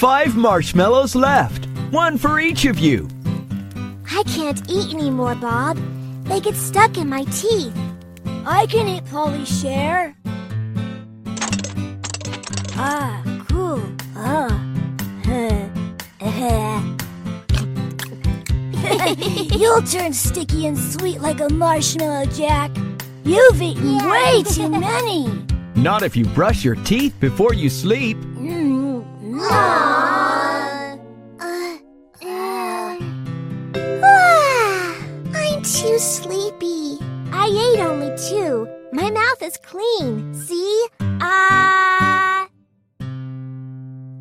five marshmallows left. One for each of you. I can't eat anymore, Bob. They get stuck in my teeth. I can eat Polly share. Ah, cool. Ah. You'll turn sticky and sweet like a marshmallow, Jack. You've eaten Yeah. way too many. Not if you brush your teeth before you sleep. Mm, too sleepy. I ate only two. My mouth is clean. See? Ah.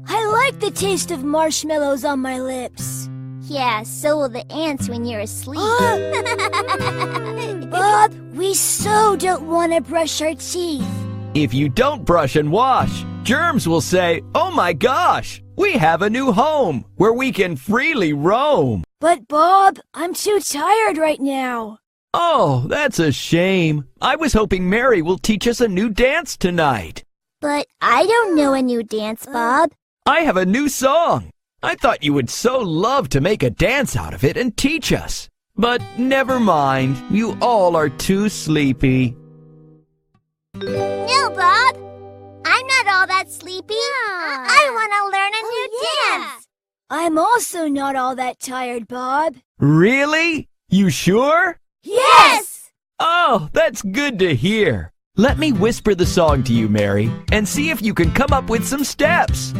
I like the taste of marshmallows on my lips. Yeah, so will the ants when you're asleep. Bob, we so don't want to brush our teeth. If you don't brush and wash, germs will say, Oh my gosh, we have a new home where we can freely roam. But Bob, I'm too tired right now. Oh, that's a shame. I was hoping Mary will teach us a new dance tonight. but I don't know a new dance, uh. Bob. I have a new song. I thought you would so love to make a dance out of it and teach us. But never mind, you all are too sleepy. No, Bob. I'm not all that sleepy. I want to learn a new dance. I'm also not all that tired, Bob. Really? You sure? Yes! Oh, that's good to hear. Let me whisper the song to you, Mary, and see if you can come up with some steps.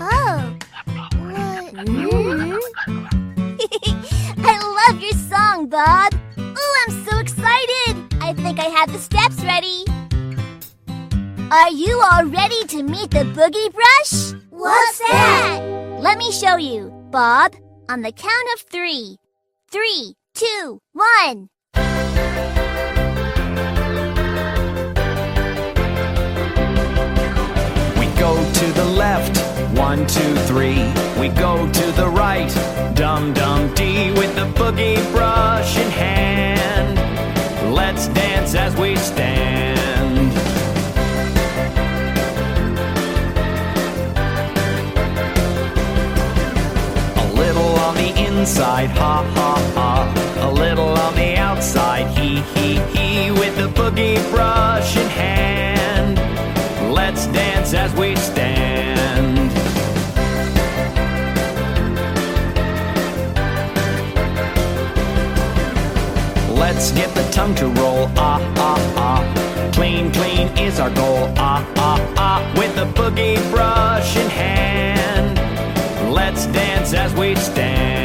Oh. Mm-hmm. I love your song, Bob. Ooh, I'm so excited. I think I have the steps ready. Are you all ready to meet the boogie brush? What's that? Let me show you. Bob, on the count of three. Three, two, one. We go to the left, one, two, three. We go to the right, dum dum dee, with the boogie brush inside, ha ha ha. A little on the outside, he he he, with the boogie brush in hand. Let's dance as we stand. Let's get the tongue to roll, ah ah ah. Clean, clean is our goal, ah ah ah. With the boogie brush in hand. Let's dance as we stand.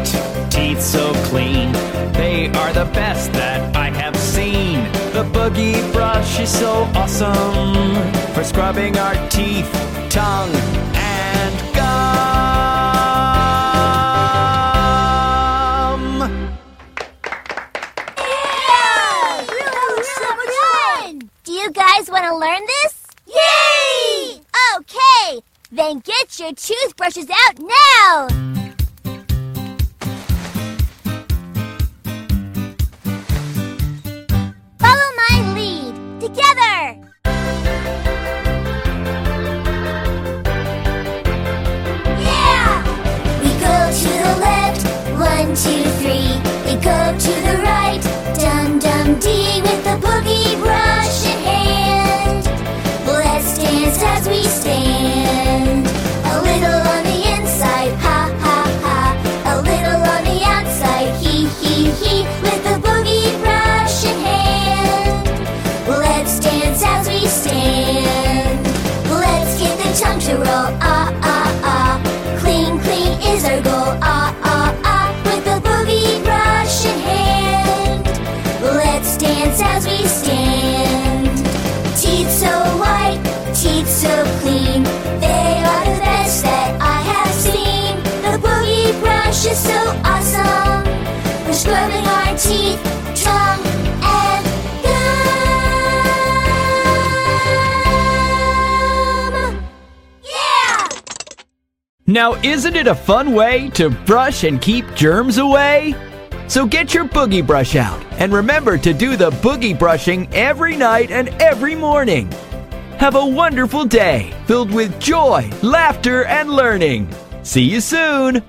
White, teeth so clean. They are the best that I have seen. The boogie brush is so awesome for scrubbing our teeth, tongue, and gum. Yay! That was so fun! Do you guys want to learn this? Yay! Okay, then get your toothbrushes out now! With the boogie brush in hand. Let's dance as we stand. A little on the inside, ha ha ha. A little on the outside, he he he, with the boogie brush in hand. Let's dance as we stand. Let's get the tongue to roll, Now, isn't it a fun way to brush and keep germs away? So get your boogie brush out and remember to do the boogie brushing every night and every morning. Have a wonderful day filled with joy, laughter, and learning. See you soon!